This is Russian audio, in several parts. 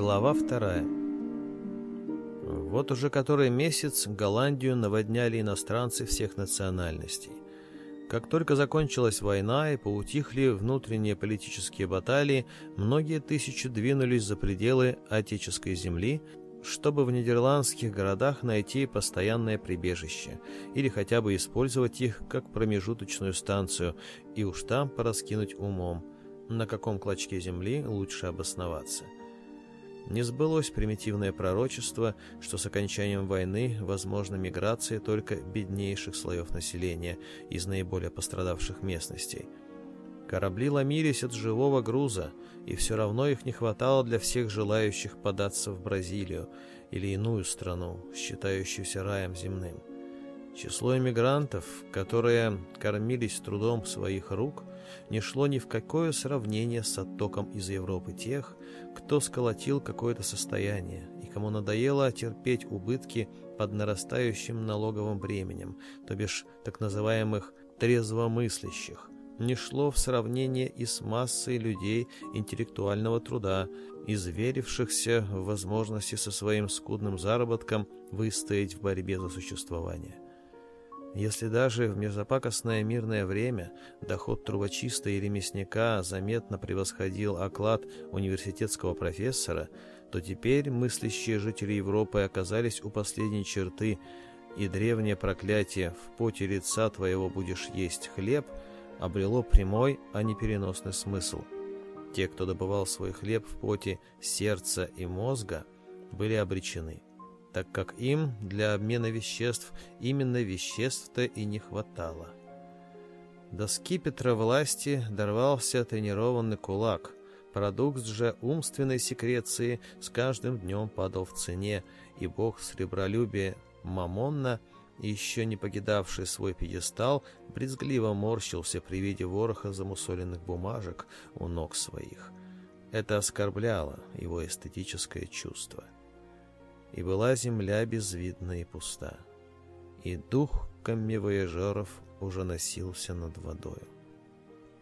Глава вторая. Вот уже который месяц Голландию наводняли иностранцы всех национальностей. Как только закончилась война и поутихли внутренние политические баталии, многие тысячи двинулись за пределы отеческой земли, чтобы в нидерландских городах найти постоянное прибежище или хотя бы использовать их как промежуточную станцию и уж там пораскинуть умом, на каком клочке земли лучше обосноваться – не сбылось примитивное пророчество, что с окончанием войны возможна миграция только беднейших слоев населения из наиболее пострадавших местностей. Корабли ломились от живого груза, и все равно их не хватало для всех желающих податься в Бразилию или иную страну, считающуюся раем земным. Число эмигрантов, которые кормились трудом своих рук, не шло ни в какое сравнение с оттоком из Европы тех, кто сколотил какое-то состояние и кому надоело терпеть убытки под нарастающим налоговым бременем, то бишь так называемых трезвомыслящих, не шло в сравнение и с массой людей интеллектуального труда, изверившихся в возможности со своим скудным заработком выстоять в борьбе за существование. Если даже в межзапакостное мирное время доход трубочиста и ремесника заметно превосходил оклад университетского профессора, то теперь мыслящие жители Европы оказались у последней черты, и древнее проклятие «в поте лица твоего будешь есть хлеб» обрело прямой, а не переносный смысл. Те, кто добывал свой хлеб в поте сердца и мозга, были обречены так как им для обмена веществ именно веществ-то и не хватало. До скипетра власти дорвался тренированный кулак. Продукт же умственной секреции с каждым днем падал в цене, и бог сребролюбия Мамонна, еще не покидавший свой пьедестал, брезгливо морщился при виде вороха замусоленных бумажек у ног своих. Это оскорбляло его эстетическое чувство. — и была земля безвидна и пуста. И дух камевояжеров уже носился над водою.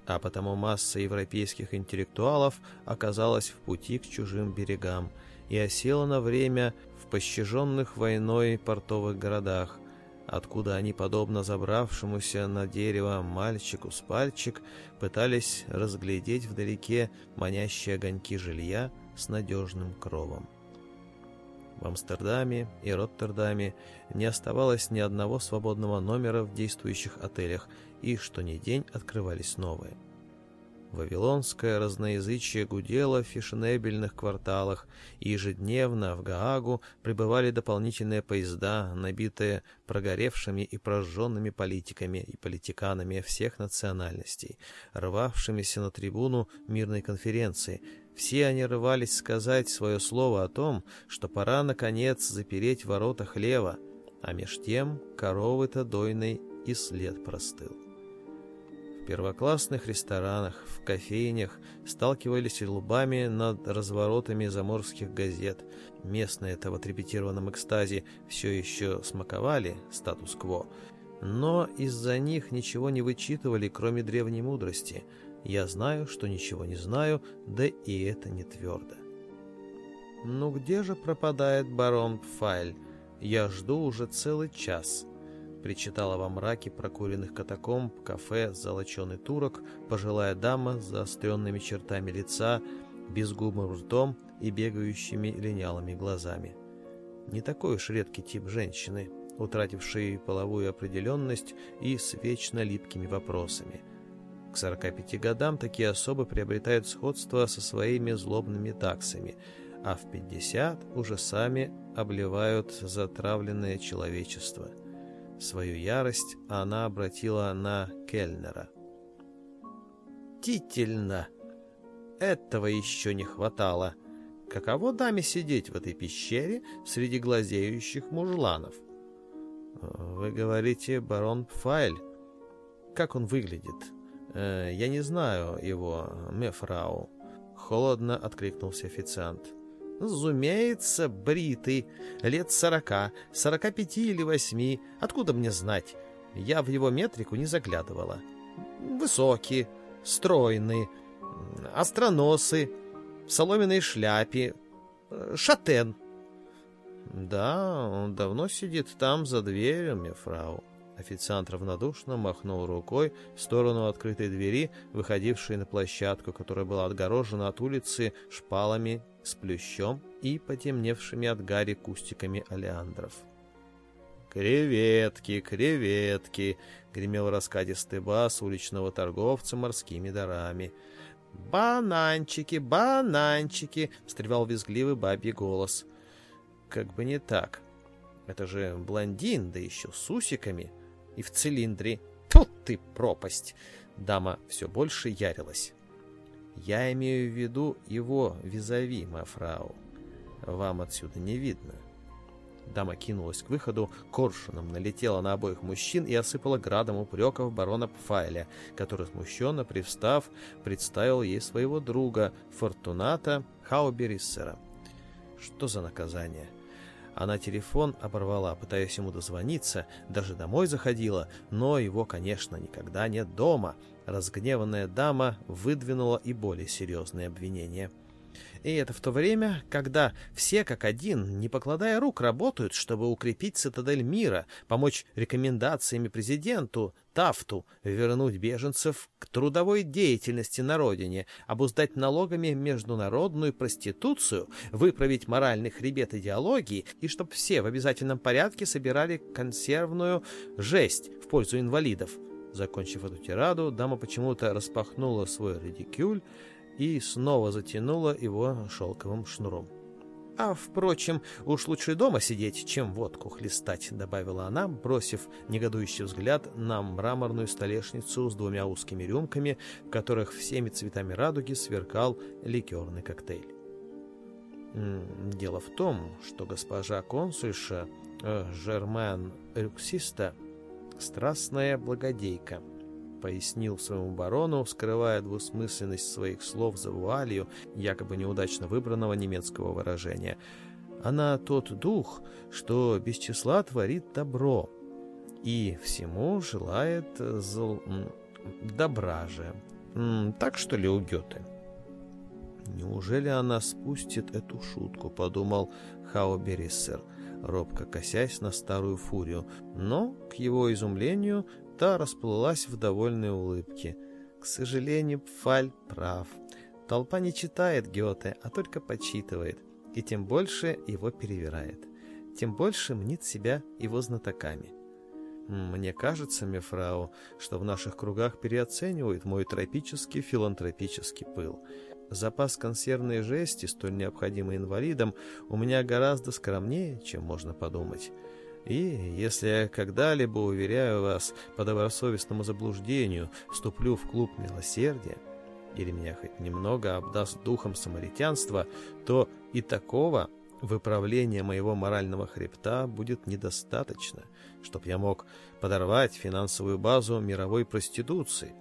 А потому масса европейских интеллектуалов оказалась в пути к чужим берегам и осела на время в пощаженных войной портовых городах, откуда они, подобно забравшемуся на дерево мальчику с пальчик, пытались разглядеть вдалеке манящие огоньки жилья с надежным кровом. В Амстердаме и Роттердаме не оставалось ни одного свободного номера в действующих отелях, и что ни день открывались новые. Вавилонское разноязычие гудело в фешенебельных кварталах, и ежедневно в Гаагу прибывали дополнительные поезда, набитые прогоревшими и прожженными политиками и политиканами всех национальностей, рвавшимися на трибуну мирной конференции – все они рвались сказать свое слово о том, что пора, наконец, запереть ворота хлева, а меж тем коровы-то дойной и след простыл. В первоклассных ресторанах, в кофейнях сталкивались лбами над разворотами заморских газет. Местные это в отрепетированном экстазе все еще смаковали статус-кво, но из-за них ничего не вычитывали, кроме древней мудрости — я знаю, что ничего не знаю, да и это не твердо. Ну где же пропадает барон Пфайль? Я жду уже целый час. Причитала во мраке прокуренных катакомб, кафе, золоченый турок, пожилая дама с заостренными чертами лица, безгубым ртом и бегающими линялыми глазами. Не такой уж редкий тип женщины, утратившей половую определенность и с вечно липкими вопросами, к 45 годам такие особы приобретают сходство со своими злобными таксами, а в 50 уже сами обливают затравленное человечество. Свою ярость она обратила на Кельнера. «Тительно! Этого еще не хватало! Каково даме сидеть в этой пещере среди глазеющих мужланов?» «Вы говорите, барон Пфайль?» «Как он выглядит?» Э, «Я не знаю его, мефрау», — холодно откликнулся официант. Зумеется, бритый, лет сорока, сорока пяти или восьми, откуда мне знать? Я в его метрику не заглядывала. Высокий, стройный, остроносы, в соломенной шляпе, э, шатен». «Да, он давно сидит там, за дверью, мефрау», Официант равнодушно махнул рукой в сторону открытой двери, выходившей на площадку, которая была отгорожена от улицы шпалами с плющом и потемневшими от гари кустиками олеандров. «Креветки, креветки!» — гремел раскатистый бас уличного торговца морскими дарами. «Бананчики, бананчики!» — встревал визгливый бабий голос. «Как бы не так. Это же блондин, да еще с усиками!» и в цилиндре. тут ты, пропасть! Дама все больше ярилась. Я имею в виду его визави, мафрау. Вам отсюда не видно. Дама кинулась к выходу, коршуном налетела на обоих мужчин и осыпала градом упреков барона Пфайля, который смущенно, привстав, представил ей своего друга Фортуната Хаубериссера. Что за наказание? Она телефон оборвала, пытаясь ему дозвониться, даже домой заходила, но его, конечно, никогда нет дома. Разгневанная дама выдвинула и более серьезные обвинения. И это в то время, когда все как один, не покладая рук, работают, чтобы укрепить цитадель мира, помочь рекомендациями президенту, Тафту вернуть беженцев к трудовой деятельности на родине, обуздать налогами международную проституцию, выправить моральный хребет идеологии и чтобы все в обязательном порядке собирали консервную жесть в пользу инвалидов. Закончив эту тираду, дама почему-то распахнула свой редикюль и снова затянула его шелковым шнуром. А, впрочем, уж лучше дома сидеть, чем водку хлестать, добавила она, бросив негодующий взгляд на мраморную столешницу с двумя узкими рюмками, в которых всеми цветами радуги сверкал ликерный коктейль. Дело в том, что госпожа консульша э, Жермен Рюксиста — страстная благодейка — пояснил своему барону, скрывая двусмысленность своих слов за вуалью якобы неудачно выбранного немецкого выражения. «Она тот дух, что без числа творит добро, и всему желает зл... добра же. Так что ли у Гёте?» «Неужели она спустит эту шутку?» — подумал Хаубериссер, робко косясь на старую фурию. Но, к его изумлению, та расплылась в довольной улыбке. К сожалению, Пфаль прав. Толпа не читает Гёте, а только подсчитывает, и тем больше его перевирает, тем больше мнит себя его знатоками. Мне кажется, мефрау, что в наших кругах переоценивают мой тропический филантропический пыл. Запас консервной жести, столь необходимый инвалидам, у меня гораздо скромнее, чем можно подумать. И, если я когда-либо, уверяю вас, по добросовестному заблуждению вступлю в клуб милосердия, или меня хоть немного обдаст духом самаритянства, то и такого выправления моего морального хребта будет недостаточно, чтобы я мог подорвать финансовую базу мировой проституции.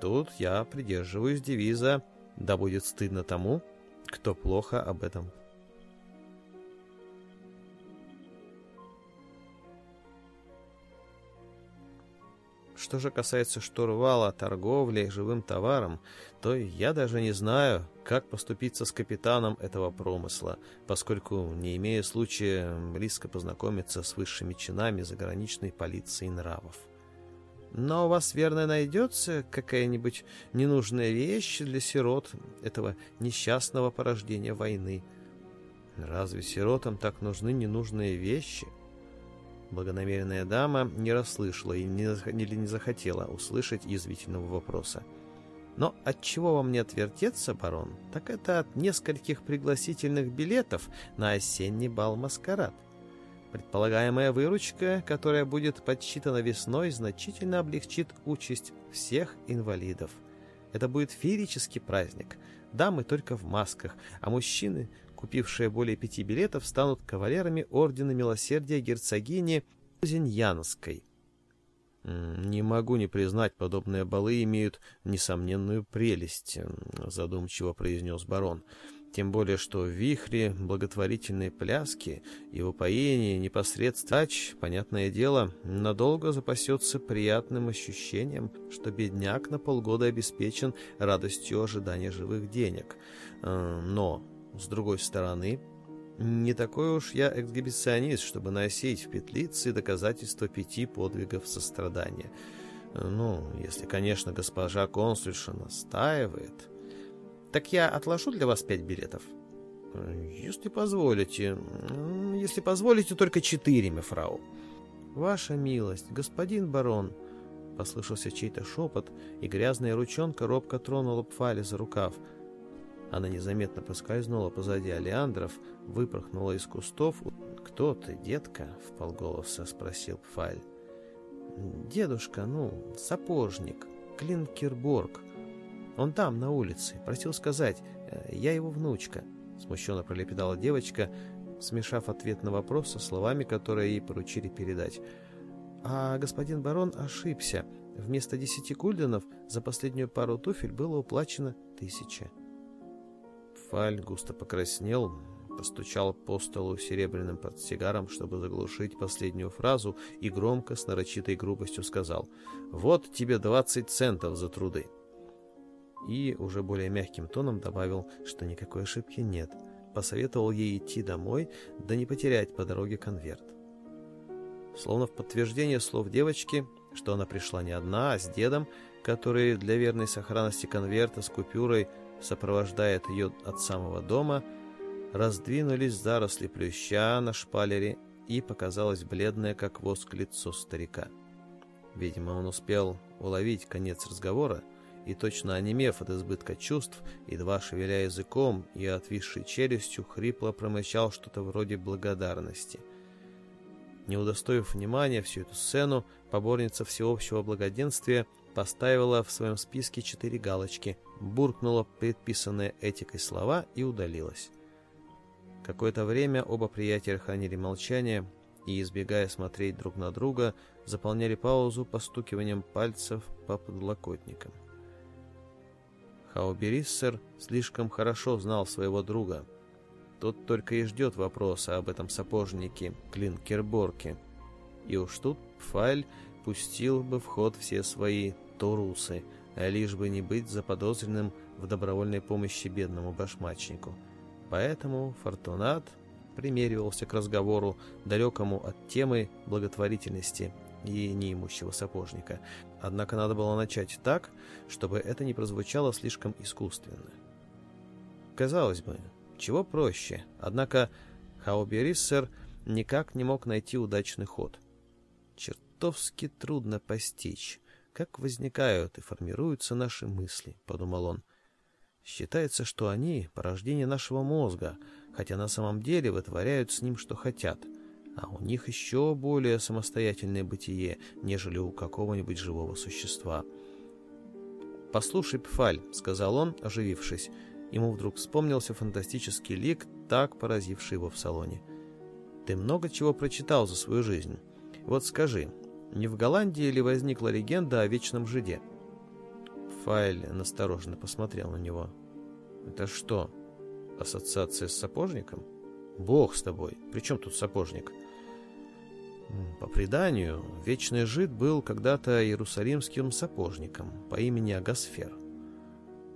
Тут я придерживаюсь девиза «Да будет стыдно тому, кто плохо об этом Что же касается штурвала торговли живым товаром, то я даже не знаю, как поступиться с капитаном этого промысла, поскольку не имею случая близко познакомиться с высшими чинами заграничной полиции нравов. Но у вас, верно, найдется какая-нибудь ненужная вещь для сирот этого несчастного порождения войны. Разве сиротам так нужны ненужные вещи? — Благонамеренная дама не расслышала или не захотела услышать язвительного вопроса. Но от чего вам не отвертеться, барон, так это от нескольких пригласительных билетов на осенний бал «Маскарад». Предполагаемая выручка, которая будет подсчитана весной, значительно облегчит участь всех инвалидов. Это будет феерический праздник. Дамы только в масках, а мужчины купившие более пяти билетов, станут кавалерами Ордена Милосердия герцогини Зиньянской. «Не могу не признать, подобные балы имеют несомненную прелесть», — задумчиво произнес барон. «Тем более, что вихри, благотворительные пляски и упоение непосредственно понятное дело, надолго запасется приятным ощущением, что бедняк на полгода обеспечен радостью ожидания живых денег. Э, но с другой стороны, не такой уж я эксгибиционист, чтобы носить в петлице доказательства пяти подвигов сострадания. Ну, если, конечно, госпожа консульша настаивает. Так я отложу для вас пять билетов. Если позволите. Если позволите, только четыре, мифрау. Ваша милость, господин барон, послышался чей-то шепот, и грязная ручонка робко тронула Пфали за рукав — она незаметно поскользнула позади Алиандров, выпорхнула из кустов. «Кто ты, детка?» — вполголоса спросил Пфаль. «Дедушка, ну, сапожник, Клинкерборг. Он там, на улице. Просил сказать, э, я его внучка», — смущенно пролепетала девочка, смешав ответ на вопрос со словами, которые ей поручили передать. «А господин барон ошибся. Вместо десяти кульденов за последнюю пару туфель было уплачено тысяча». Фаль густо покраснел, постучал по столу серебряным портсигаром, чтобы заглушить последнюю фразу, и громко, с нарочитой грубостью сказал «Вот тебе 20 центов за труды». И уже более мягким тоном добавил, что никакой ошибки нет. Посоветовал ей идти домой, да не потерять по дороге конверт. Словно в подтверждение слов девочки, что она пришла не одна, а с дедом, который для верной сохранности конверта с купюрой – сопровождает ее от самого дома, раздвинулись заросли плюща на шпалере, и показалось бледное, как воск, лицо старика. Видимо, он успел уловить конец разговора, и точно онемев от избытка чувств, едва шевеля языком и отвисшей челюстью, хрипло промычал что-то вроде благодарности. Не удостоив внимания всю эту сцену, поборница всеобщего благоденствия поставила в своем списке четыре галочки – буркнула предписанные этикой слова и удалилась. Какое-то время оба приятеля хранили молчание и, избегая смотреть друг на друга, заполняли паузу постукиванием пальцев по подлокотникам. Хаубериссер слишком хорошо знал своего друга. Тот только и ждет вопроса об этом сапожнике Клинкерборке. И уж тут Пфаль пустил бы в ход все свои торусы – а лишь бы не быть заподозренным в добровольной помощи бедному башмачнику. Поэтому Фортунат примеривался к разговору, далекому от темы благотворительности и неимущего сапожника. Однако надо было начать так, чтобы это не прозвучало слишком искусственно. Казалось бы, чего проще, однако Хаубериссер никак не мог найти удачный ход. Чертовски трудно постичь, как возникают и формируются наши мысли, подумал он. Считается, что они порождение нашего мозга, хотя на самом деле вытворяют с ним что хотят. А у них еще более самостоятельное бытие, нежели у какого-нибудь живого существа. «Послушай, Пфаль», — сказал он, оживившись. Ему вдруг вспомнился фантастический лик, так поразивший его в салоне. «Ты много чего прочитал за свою жизнь. Вот скажи, не в Голландии ли возникла легенда о вечном жиде? Файль настороженно посмотрел на него. «Это что, ассоциация с сапожником?» «Бог с тобой! Причем тут сапожник?» По преданию, вечный жид был когда-то иерусалимским сапожником по имени Агасфер.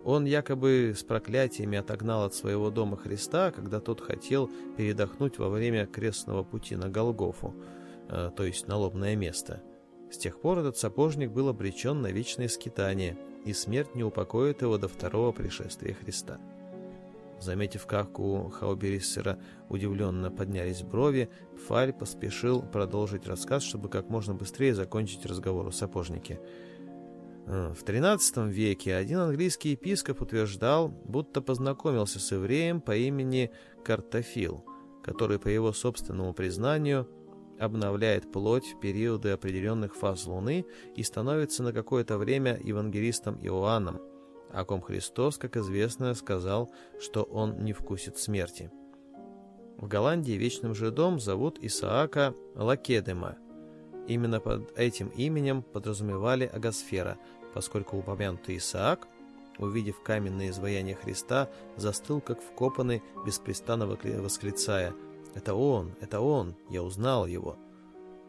Он якобы с проклятиями отогнал от своего дома Христа, когда тот хотел передохнуть во время крестного пути на Голгофу – Э, то есть на лобное место. С тех пор этот сапожник был обречен на вечное скитание, и смерть не упокоит его до второго пришествия Христа. Заметив, как у Хаубериссера удивленно поднялись брови, Фаль поспешил продолжить рассказ, чтобы как можно быстрее закончить разговор о сапожнике. «Э, в XIII веке один английский епископ утверждал, будто познакомился с евреем по имени Картофил, который, по его собственному признанию, обновляет плоть в периоды определенных фаз Луны и становится на какое-то время евангелистом Иоанном, о ком Христос, как известно, сказал, что он не вкусит смерти. В Голландии вечным жидом зовут Исаака Лакедема. Именно под этим именем подразумевали агосфера, поскольку упомянутый Исаак, увидев каменное изваяние Христа, застыл как вкопанный, беспрестанно восклицая – это он, это он, я узнал его.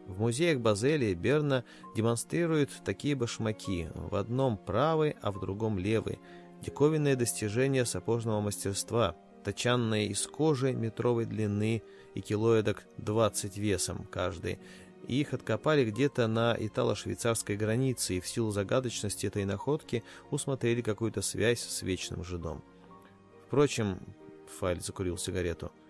В музеях Базелия и Берна демонстрируют такие башмаки, в одном правый, а в другом левый. Диковинное достижение сапожного мастерства, точанные из кожи метровой длины и килоэдок 20 весом каждый. И их откопали где-то на итало-швейцарской границе, и в силу загадочности этой находки усмотрели какую-то связь с вечным жидом. Впрочем, Фаль закурил сигарету –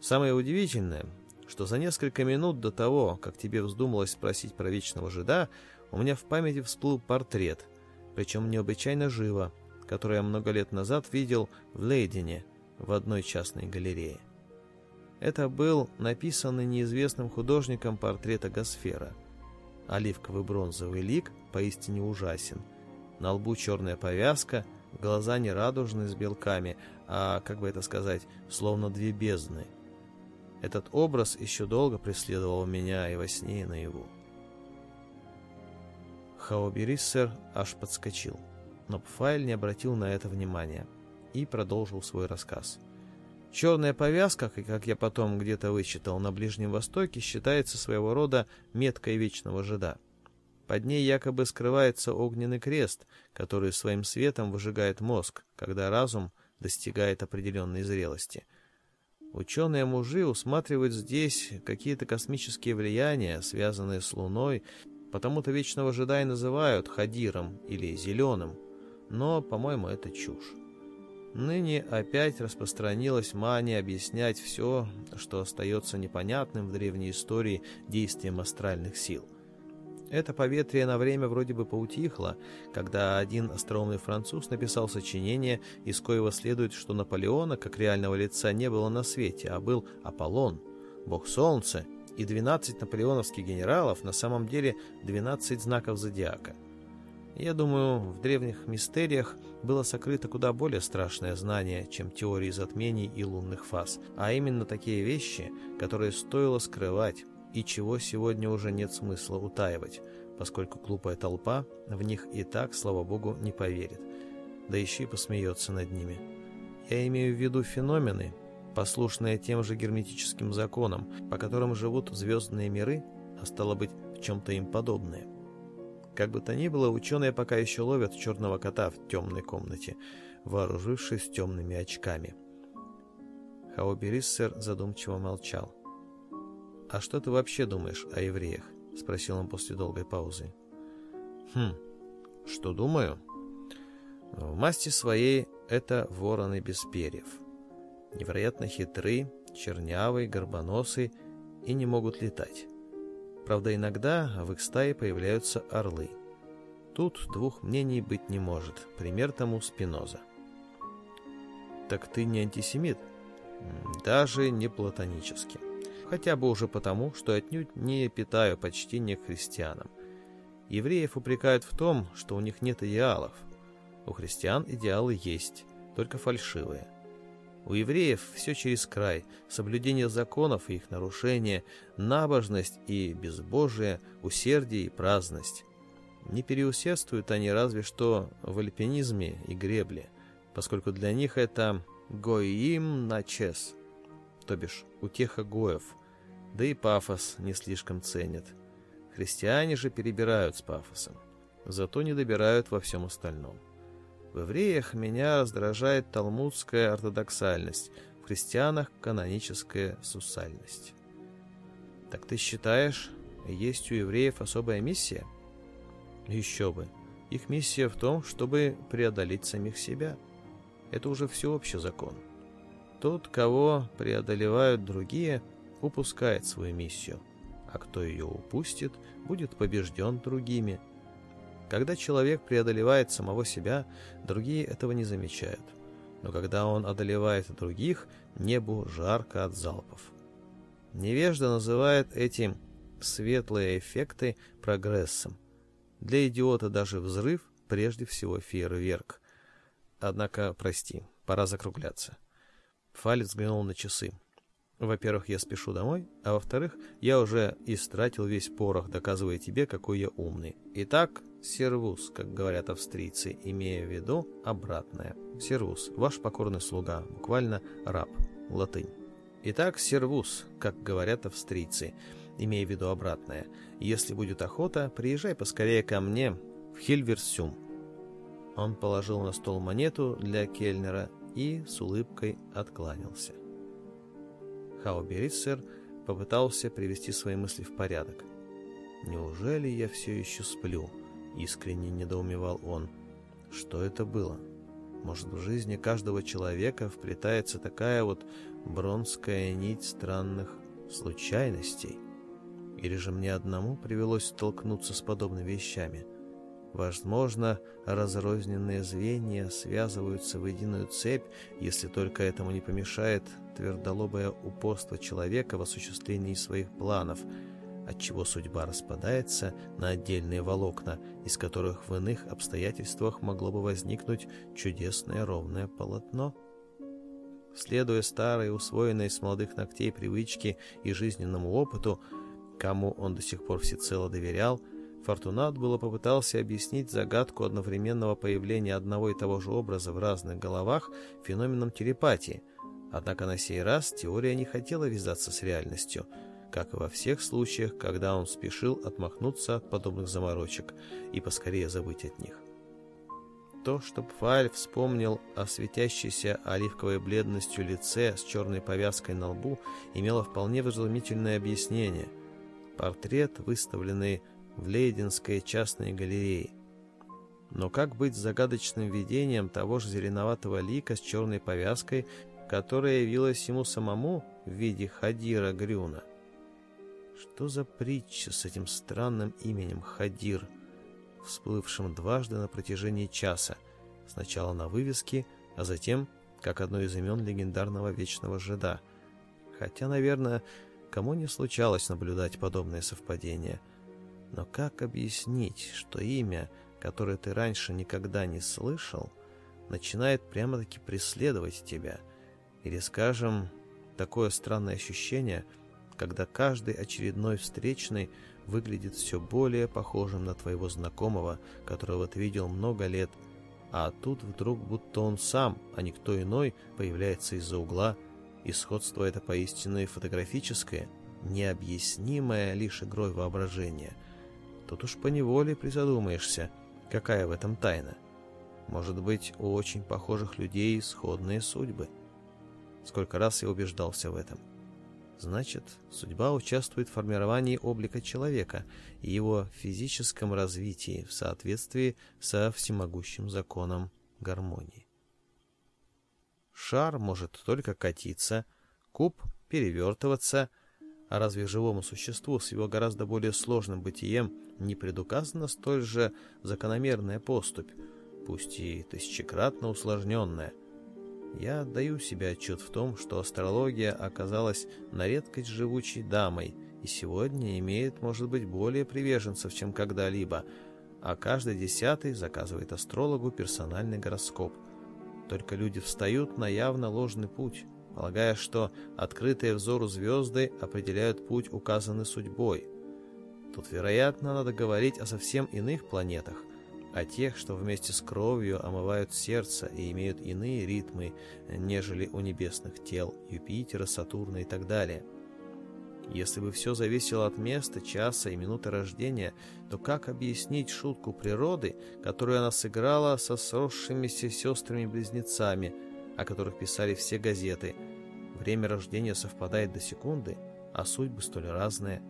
Самое удивительное, что за несколько минут до того, как тебе вздумалось спросить про вечного жида, у меня в памяти всплыл портрет, причем необычайно живо, который я много лет назад видел в Лейдене в одной частной галерее. Это был написанный неизвестным художником портрет Агосфера. Оливковый бронзовый лик поистине ужасен. На лбу черная повязка, глаза нерадужные с белками, а, как бы это сказать, словно две бездны – этот образ еще долго преследовал меня и во сне, и наяву. Хаобериссер аж подскочил, но Пфайль не обратил на это внимания и продолжил свой рассказ. Черная повязка, как я потом где-то вычитал, на Ближнем Востоке считается своего рода меткой вечного жида. Под ней якобы скрывается огненный крест, который своим светом выжигает мозг, когда разум достигает определенной зрелости – Ученые-мужи усматривают здесь какие-то космические влияния, связанные с Луной, потому-то Вечного Джедая называют Хадиром или Зеленым, но, по-моему, это чушь. Ныне опять распространилась мания объяснять все, что остается непонятным в древней истории действием астральных сил – это поветрие на время вроде бы поутихло, когда один остроумный француз написал сочинение, из коего следует, что Наполеона, как реального лица, не было на свете, а был Аполлон, бог солнца, и 12 наполеоновских генералов на самом деле 12 знаков зодиака. Я думаю, в древних мистериях было сокрыто куда более страшное знание, чем теории затмений и лунных фаз, а именно такие вещи, которые стоило скрывать, и чего сегодня уже нет смысла утаивать, поскольку глупая толпа в них и так, слава богу, не поверит, да еще и посмеется над ними. Я имею в виду феномены, послушные тем же герметическим законам, по которым живут звездные миры, а стало быть, в чем-то им подобные. Как бы то ни было, ученые пока еще ловят черного кота в темной комнате, вооружившись темными очками. Хауби задумчиво молчал. «А что ты вообще думаешь о евреях?» — спросил он после долгой паузы. «Хм, что думаю?» «В масти своей это вороны без перьев. Невероятно хитры, чернявые, горбоносые и не могут летать. Правда, иногда в их стае появляются орлы. Тут двух мнений быть не может. Пример тому Спиноза. «Так ты не антисемит?» «Даже не платонический хотя бы уже потому, что отнюдь не питаю почтения к христианам. Евреев упрекают в том, что у них нет идеалов. У христиан идеалы есть, только фальшивые. У евреев все через край, соблюдение законов и их нарушение, набожность и безбожие, усердие и праздность. Не переусердствуют они разве что в альпинизме и гребле, поскольку для них это «гоим начес», то бишь «утеха гоев», да и пафос не слишком ценят. Христиане же перебирают с пафосом, зато не добирают во всем остальном. В евреях меня раздражает талмудская ортодоксальность, в христианах каноническая сусальность. Так ты считаешь, есть у евреев особая миссия? Еще бы. Их миссия в том, чтобы преодолеть самих себя. Это уже всеобщий закон. Тот, кого преодолевают другие – упускает свою миссию, а кто ее упустит, будет побежден другими. Когда человек преодолевает самого себя, другие этого не замечают. Но когда он одолевает других, небу жарко от залпов. Невежда называет эти светлые эффекты прогрессом. Для идиота даже взрыв прежде всего фейерверк. Однако, прости, пора закругляться. Фалец взглянул на часы. Во-первых, я спешу домой, а во-вторых, я уже истратил весь порох, доказывая тебе, какой я умный. Итак, сервус, как говорят австрийцы, имея в виду обратное. Сервус, ваш покорный слуга, буквально раб, латынь. Итак, сервус, как говорят австрийцы, имея в виду обратное. Если будет охота, приезжай поскорее ко мне в Хильверсюм. Он положил на стол монету для кельнера и с улыбкой откланялся. Хауберицер попытался привести свои мысли в порядок. «Неужели я все еще сплю?» – искренне недоумевал он. «Что это было? Может, в жизни каждого человека вплетается такая вот бронская нить странных случайностей? Или же мне одному привелось столкнуться с подобными вещами?» Возможно, разрозненные звенья связываются в единую цепь, если только этому не помешает твердолобое упорство человека в осуществлении своих планов, отчего судьба распадается на отдельные волокна, из которых в иных обстоятельствах могло бы возникнуть чудесное ровное полотно. Следуя старой, усвоенной с молодых ногтей привычке и жизненному опыту, кому он до сих пор всецело доверял, Фортунат было попытался объяснить загадку одновременного появления одного и того же образа в разных головах феноменом телепатии, однако на сей раз теория не хотела вязаться с реальностью, как и во всех случаях, когда он спешил отмахнуться от подобных заморочек и поскорее забыть от них. То, что Пфаль вспомнил о светящейся оливковой бледностью лице с черной повязкой на лбу, имело вполне вразумительное объяснение. Портрет, выставленный в Лейденской частной галерее. Но как быть с загадочным видением того же зеленоватого лика с черной повязкой, которая явилась ему самому в виде Хадира Грюна? Что за притча с этим странным именем Хадир, всплывшим дважды на протяжении часа, сначала на вывеске, а затем как одно из имен легендарного Вечного Жида? Хотя, наверное, кому не случалось наблюдать подобные совпадения – но как объяснить, что имя, которое ты раньше никогда не слышал, начинает прямо-таки преследовать тебя? Или, скажем, такое странное ощущение, когда каждый очередной встречный выглядит все более похожим на твоего знакомого, которого ты видел много лет, а тут вдруг будто он сам, а не кто иной, появляется из-за угла, и сходство это поистине фотографическое, необъяснимое лишь игрой воображения – Тут уж поневоле призадумаешься, какая в этом тайна. Может быть, у очень похожих людей сходные судьбы. Сколько раз я убеждался в этом. Значит, судьба участвует в формировании облика человека и его физическом развитии в соответствии со всемогущим законом гармонии. Шар может только катиться, куб перевертываться, а разве живому существу с его гораздо более сложным бытием не предуказана столь же закономерная поступь, пусть и тысячекратно усложненная? Я отдаю себе отчет в том, что астрология оказалась на редкость живучей дамой и сегодня имеет, может быть, более приверженцев, чем когда-либо, а каждый десятый заказывает астрологу персональный гороскоп. Только люди встают на явно ложный путь» полагая, что открытые взору звезды определяют путь, указанный судьбой. Тут, вероятно, надо говорить о совсем иных планетах, о тех, что вместе с кровью омывают сердце и имеют иные ритмы, нежели у небесных тел Юпитера, Сатурна и так далее. Если бы все зависело от места, часа и минуты рождения, то как объяснить шутку природы, которую она сыграла со сросшимися сестрами-близнецами – о которых писали все газеты. Время рождения совпадает до секунды, а судьбы столь разные.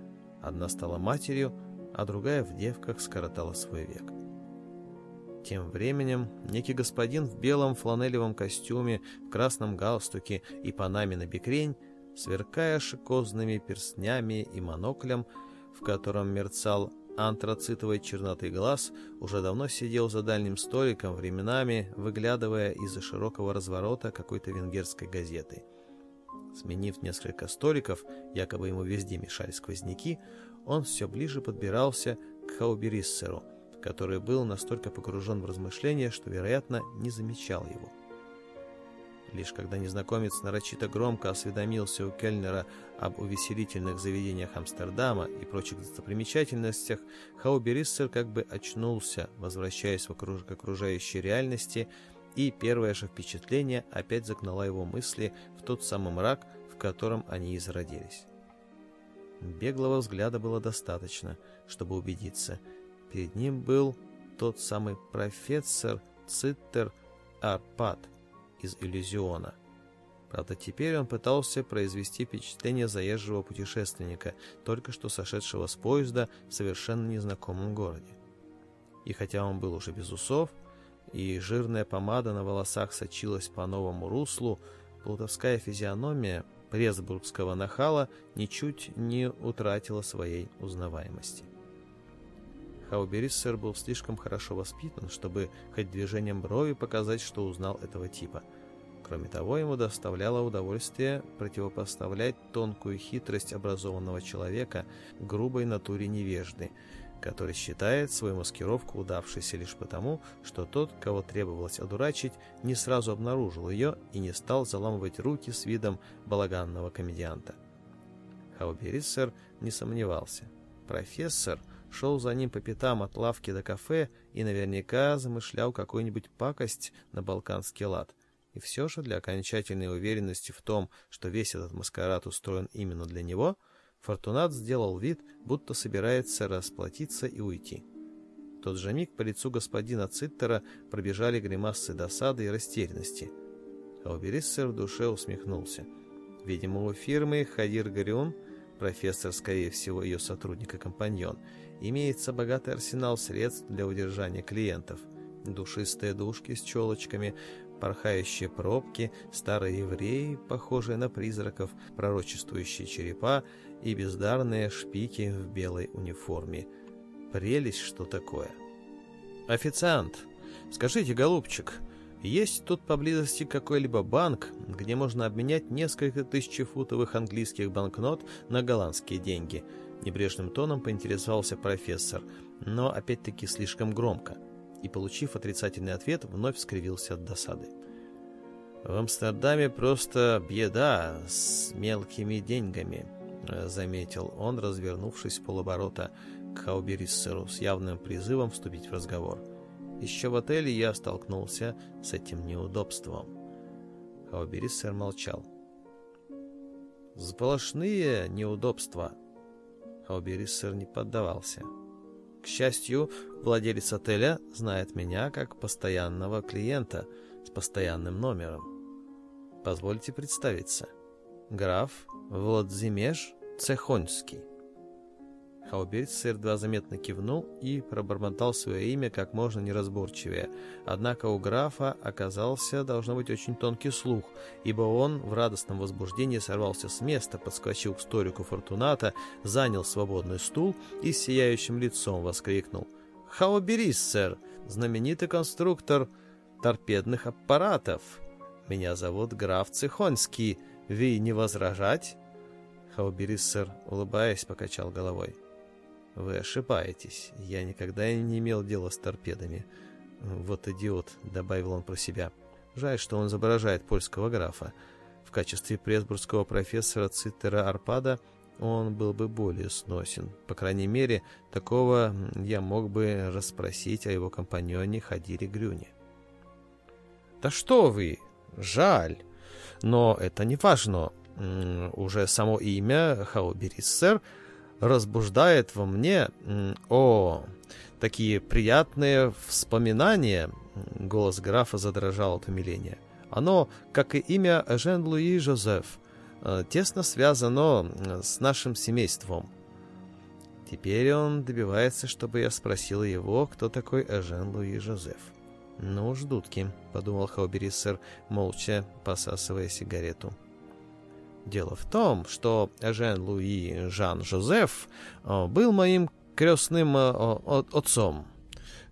Одна стала матерью, а другая в девках скоротала свой век. Тем временем некий господин в белом фланелевом костюме, в красном галстуке и панаме на бекрень, сверкая шикозными перстнями и моноклем, в котором мерцал антрацитовой чернотый глаз, уже давно сидел за дальним столиком, временами выглядывая из-за широкого разворота какой-то венгерской газеты. Сменив несколько столиков, якобы ему везде мешали сквозняки, он все ближе подбирался к Хаубериссеру, который был настолько погружен в размышления, что, вероятно, не замечал его. Лишь когда незнакомец нарочито громко осведомился у Кельнера об увеселительных заведениях Амстердама и прочих достопримечательностях, Хаубериссер как бы очнулся, возвращаясь в окруж... к окружающей реальности, и первое же впечатление опять загнало его мысли в тот самый мрак, в котором они и зародились. Беглого взгляда было достаточно, чтобы убедиться. Перед ним был тот самый профессор Циттер Арпад, из иллюзиона. Правда, теперь он пытался произвести впечатление заезжего путешественника, только что сошедшего с поезда в совершенно незнакомом городе. И хотя он был уже без усов, и жирная помада на волосах сочилась по новому руслу, плутовская физиономия пресбургского нахала ничуть не утратила своей узнаваемости. Хаубериссер был слишком хорошо воспитан, чтобы хоть движением брови показать, что узнал этого типа. Кроме того, ему доставляло удовольствие противопоставлять тонкую хитрость образованного человека грубой натуре невежды, который считает свою маскировку удавшейся лишь потому, что тот, кого требовалось одурачить, не сразу обнаружил ее и не стал заламывать руки с видом балаганного комедианта. Хаубериссер не сомневался. Профессор шел за ним по пятам от лавки до кафе и наверняка замышлял какую-нибудь пакость на балканский лад. И все же для окончательной уверенности в том, что весь этот маскарад устроен именно для него, Фортунат сделал вид, будто собирается расплатиться и уйти. В тот же миг по лицу господина Циттера пробежали гримасы досады и растерянности. А Убериссер в душе усмехнулся. Видимо, у фирмы Хадир Гарион — профессор, скорее всего, ее сотрудник и компаньон, имеется богатый арсенал средств для удержания клиентов. Душистые душки с челочками, порхающие пробки, старые евреи, похожие на призраков, пророчествующие черепа и бездарные шпики в белой униформе. Прелесть, что такое. «Официант! Скажите, голубчик!» Есть тут поблизости какой-либо банк, где можно обменять несколько тысячефутовых английских банкнот на голландские деньги?» Небрежным тоном поинтересовался профессор, но опять-таки слишком громко. И, получив отрицательный ответ, вновь скривился от досады. «В Амстердаме просто беда с мелкими деньгами», э, — заметил он, развернувшись полоборота к Хаубериссеру с явным призывом вступить в разговор. Еще в отеле я столкнулся с этим неудобством. Хаубериссер молчал. «Сплошные неудобства!» Хаубериссер не поддавался. К счастью, владелец отеля знает меня как постоянного клиента с постоянным номером. Позвольте представиться. Граф Владзимеш Цехонский. Хауберц едва заметно кивнул и пробормотал свое имя как можно неразборчивее. Однако у графа оказался, должно быть, очень тонкий слух, ибо он в радостном возбуждении сорвался с места, подскочил к столику Фортуната, занял свободный стул и с сияющим лицом воскликнул. «Хауберис, сэр! Знаменитый конструктор торпедных аппаратов! Меня зовут граф Цихонский. Вы не возражать?» Хаубериссер, улыбаясь, покачал головой. Вы ошибаетесь. Я никогда не имел дела с торпедами. Вот идиот, добавил он про себя. Жаль, что он изображает польского графа. В качестве пресбургского профессора Цитера Арпада он был бы более сносен. По крайней мере, такого я мог бы расспросить о его компаньоне Хадире Грюне. «Да что вы! Жаль! Но это не важно. Уже само имя Хауберис, сэр, разбуждает во мне, о, такие приятные вспоминания, голос графа задрожал от умиления. Оно, как и имя Жен-Луи Жозеф, э, тесно связано с нашим семейством. Теперь он добивается, чтобы я спросил его, кто такой Жен Луи Жозеф. «Ну, ждутки», — подумал Хаубериссер, молча посасывая сигарету. Дело в том, что Жен-Луи Жан-Жозеф э, был моим крестным э, отцом,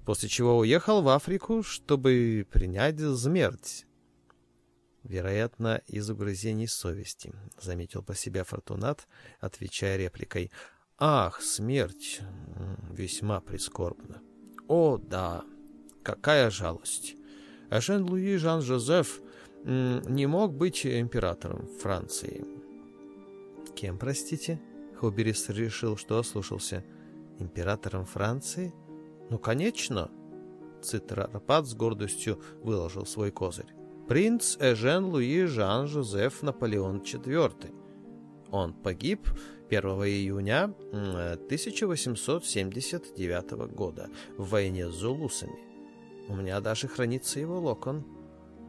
после чего уехал в Африку, чтобы принять смерть. «Вероятно, из угрызений совести», — заметил по себе Фортунат, отвечая репликой. «Ах, смерть! Весьма прискорбно». «О, да! Какая жалость!» А Жен-Луи Жан-Жозеф не мог быть императором Франции. Кем, простите? Хуберис решил, что ослушался. Императором Франции? Ну, конечно. Цитрарпат с гордостью выложил свой козырь. Принц Эжен Луи Жан Жозеф Наполеон IV. Он погиб 1 июня 1879 года в войне с зулусами. У меня даже хранится его локон.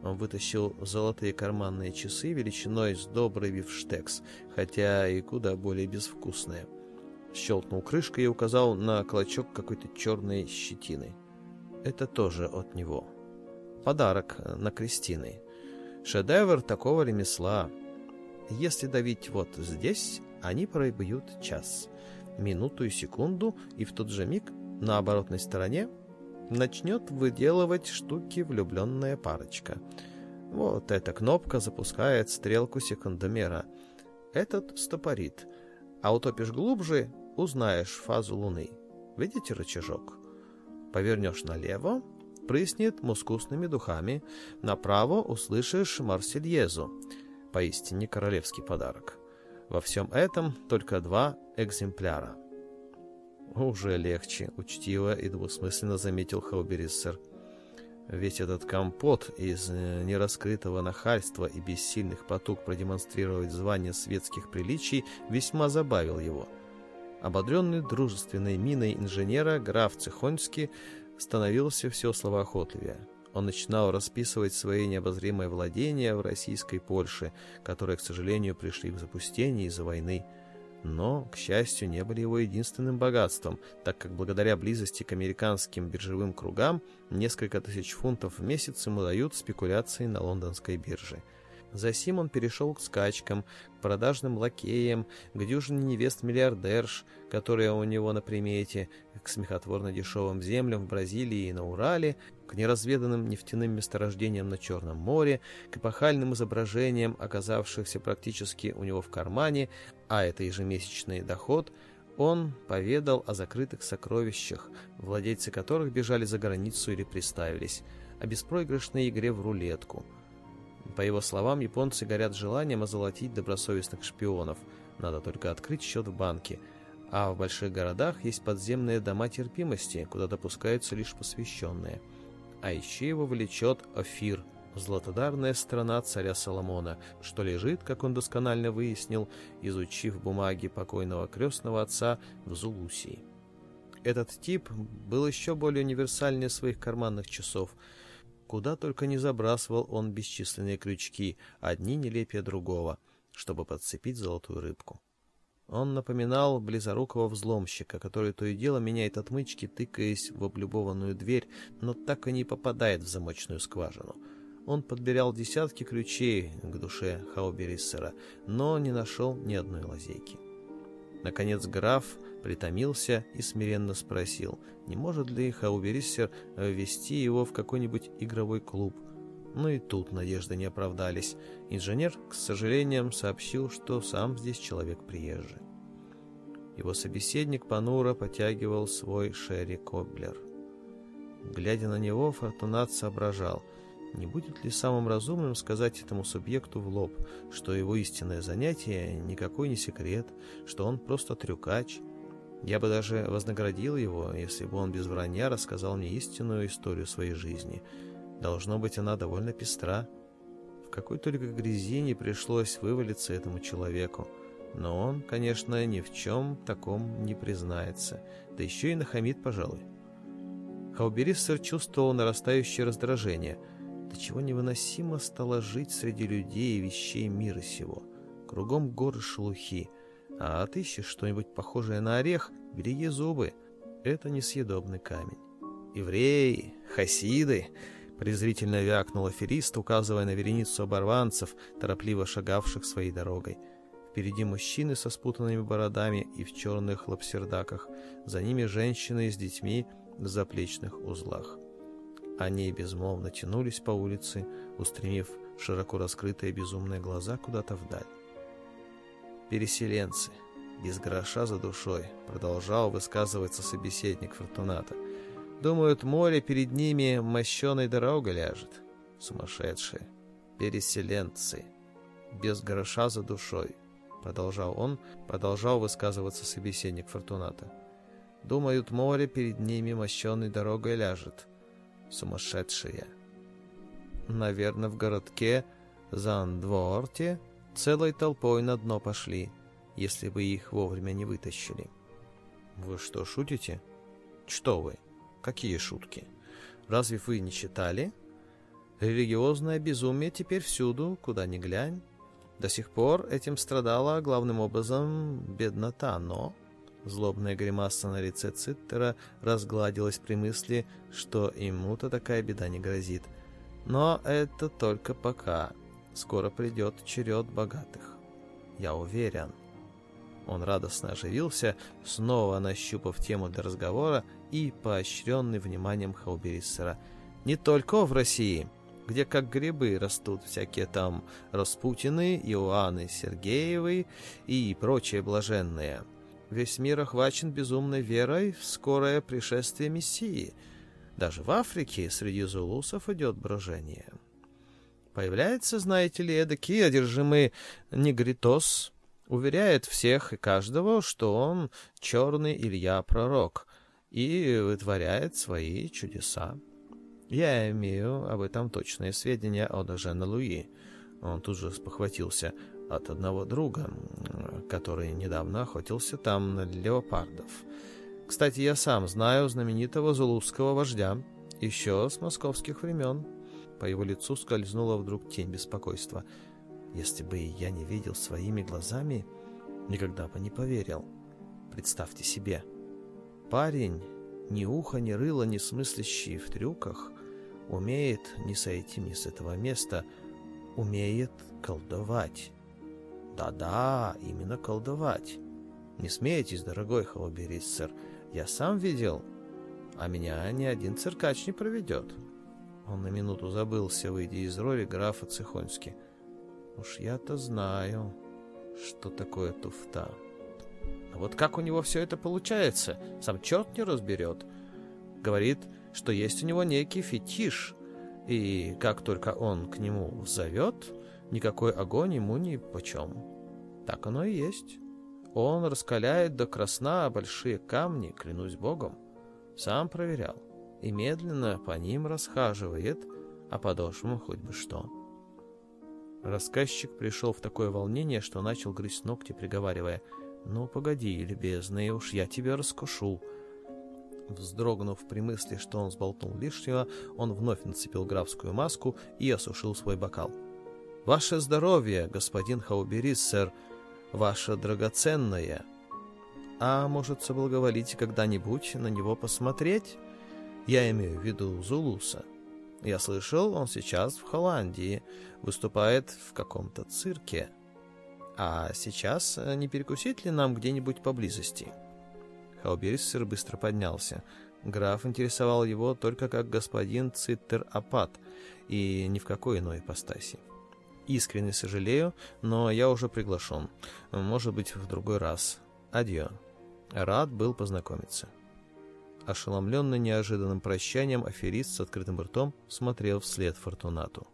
Он вытащил золотые карманные часы величиной с добрый бифштекс, хотя и куда более безвкусные. Щелкнул крышкой и указал на клочок какой-то черной щетины. Это тоже от него. Подарок на Кристины. Шедевр такого ремесла. Если давить вот здесь, они пробьют час, минуту и секунду, и в тот же миг на оборотной стороне начнет выделывать штуки влюбленная парочка. Вот эта кнопка запускает стрелку секундомера. Этот стопорит. А утопишь глубже, узнаешь фазу Луны. Видите рычажок? Повернешь налево, прыснет мускусными духами, направо услышишь Марсельезу. Поистине королевский подарок. Во всем этом только два экземпляра. «Уже легче», — учтиво и двусмысленно заметил Хаубериссер. Весь этот компот из э, нераскрытого нахальства и бессильных потуг продемонстрировать звание светских приличий весьма забавил его. Ободренный дружественной миной инженера граф Цихонский становился все словоохотливее. Он начинал расписывать свои необозримые владения в российской Польше, которые, к сожалению, пришли в запустение из-за войны но, к счастью, не были его единственным богатством, так как благодаря близости к американским биржевым кругам несколько тысяч фунтов в месяц ему дают спекуляции на лондонской бирже. Засим он перешел к скачкам, к продажным лакеям, к дюжине невест-миллиардерш, которые у него на примете, к смехотворно дешевым землям в Бразилии и на Урале, к неразведанным нефтяным месторождениям на Черном море, к эпохальным изображениям, оказавшихся практически у него в кармане, а это ежемесячный доход, он поведал о закрытых сокровищах, владельцы которых бежали за границу или приставились, о беспроигрышной игре в рулетку. По его словам, японцы горят желанием озолотить добросовестных шпионов, надо только открыть счет в банке – а в больших городах есть подземные дома терпимости, куда допускаются лишь посвященные – а еще его влечет Офир, златодарная страна царя Соломона, что лежит, как он досконально выяснил, изучив бумаги покойного крестного отца в Зулусии. Этот тип был еще более универсальнее своих карманных часов. Куда только не забрасывал он бесчисленные крючки, одни нелепее другого, чтобы подцепить золотую рыбку. Он напоминал близорукого взломщика, который то и дело меняет отмычки, тыкаясь в облюбованную дверь, но так и не попадает в замочную скважину. Он подбирал десятки ключей к душе Хаубериссера, но не нашел ни одной лазейки. Наконец граф притомился и смиренно спросил, не может ли Хаубериссер ввести его в какой-нибудь игровой клуб – но и тут надежды не оправдались. Инженер, к сожалению, сообщил, что сам здесь человек приезжий. Его собеседник понуро потягивал свой Шерри Коблер. Глядя на него, Фортунат соображал, не будет ли самым разумным сказать этому субъекту в лоб, что его истинное занятие никакой не секрет, что он просто трюкач. Я бы даже вознаградил его, если бы он без вранья рассказал мне истинную историю своей жизни — Должно быть, она довольно пестра. В какой только грязи не пришлось вывалиться этому человеку. Но он, конечно, ни в чем таком не признается. Да еще и нахамит, пожалуй. Хаубериссер чувствовал нарастающее раздражение. До чего невыносимо стало жить среди людей и вещей мира сего. Кругом горы шелухи. А отыщешь что-нибудь похожее на орех, береги зубы. Это несъедобный камень. Евреи, хасиды презрительно вякнул аферист, указывая на вереницу оборванцев, торопливо шагавших своей дорогой. Впереди мужчины со спутанными бородами и в черных лапсердаках, за ними женщины с детьми в заплечных узлах. Они безмолвно тянулись по улице, устремив широко раскрытые безумные глаза куда-то вдаль. «Переселенцы, без гроша за душой», — продолжал высказываться собеседник Фортуната — Думают, море перед ними мощеной дорога ляжет. Сумасшедшие. Переселенцы. Без гроша за душой. Продолжал он, продолжал высказываться собеседник Фортуната. Думают, море перед ними мощеной дорогой ляжет. Сумасшедшие. Наверное, в городке Зандворте целой толпой на дно пошли, если бы их вовремя не вытащили. «Вы что, шутите?» «Что вы?» Какие шутки? Разве вы не читали? Религиозное безумие теперь всюду, куда ни глянь. До сих пор этим страдала главным образом беднота, но... Злобная гримаса на лице Циттера разгладилась при мысли, что ему-то такая беда не грозит. Но это только пока. Скоро придет черед богатых. Я уверен. Он радостно оживился, снова нащупав тему для разговора, и поощренный вниманием Хаубериссера. Не только в России, где как грибы растут всякие там Распутины, Иоанны Сергеевы и прочие блаженные. Весь мир охвачен безумной верой в скорое пришествие Мессии. Даже в Африке среди зулусов идет брожение. Появляется, знаете ли, эдакий одержимый негритос, уверяет всех и каждого, что он черный Илья-пророк, и вытворяет свои чудеса. Я имею об этом точные сведения от Жена Луи. Он тут же спохватился от одного друга, который недавно охотился там на леопардов. Кстати, я сам знаю знаменитого зулузского вождя еще с московских времен. По его лицу скользнула вдруг тень беспокойства. Если бы я не видел своими глазами, никогда бы не поверил. Представьте себе, — Парень, ни уха, ни рыла, ни смыслящий в трюках, умеет не сойти мне с этого места, умеет колдовать. Да-да, именно колдовать. Не смейтесь, дорогой Хауберисцер, я сам видел, а меня ни один циркач не проведет. Он на минуту забылся, выйдя из роли графа Цихоньски. Уж я-то знаю, что такое туфта. Но вот как у него все это получается, сам черт не разберет. Говорит, что есть у него некий фетиш, и как только он к нему взовет, никакой огонь ему ни почем. Так оно и есть. Он раскаляет до красна большие камни, клянусь богом. Сам проверял. И медленно по ним расхаживает, а по дошму хоть бы что. Рассказчик пришел в такое волнение, что начал грызть ногти, приговаривая — «Ну, погоди, любезный, уж я тебя раскушу». Вздрогнув при мысли, что он сболтнул лишнего, он вновь нацепил графскую маску и осушил свой бокал. «Ваше здоровье, господин Хауберис, сэр! Ваше драгоценное!» «А может, соблаговолите когда-нибудь на него посмотреть?» «Я имею в виду Зулуса. Я слышал, он сейчас в Холландии, выступает в каком-то цирке». А сейчас э, не перекусить ли нам где-нибудь поблизости?» Хауберсер быстро поднялся. Граф интересовал его только как господин Циттер-Апат и ни в какой иной ипостаси. «Искренне сожалею, но я уже приглашен. Может быть, в другой раз. Адьё». Рад был познакомиться. Ошеломленный неожиданным прощанием, аферист с открытым ртом смотрел вслед Фортунату.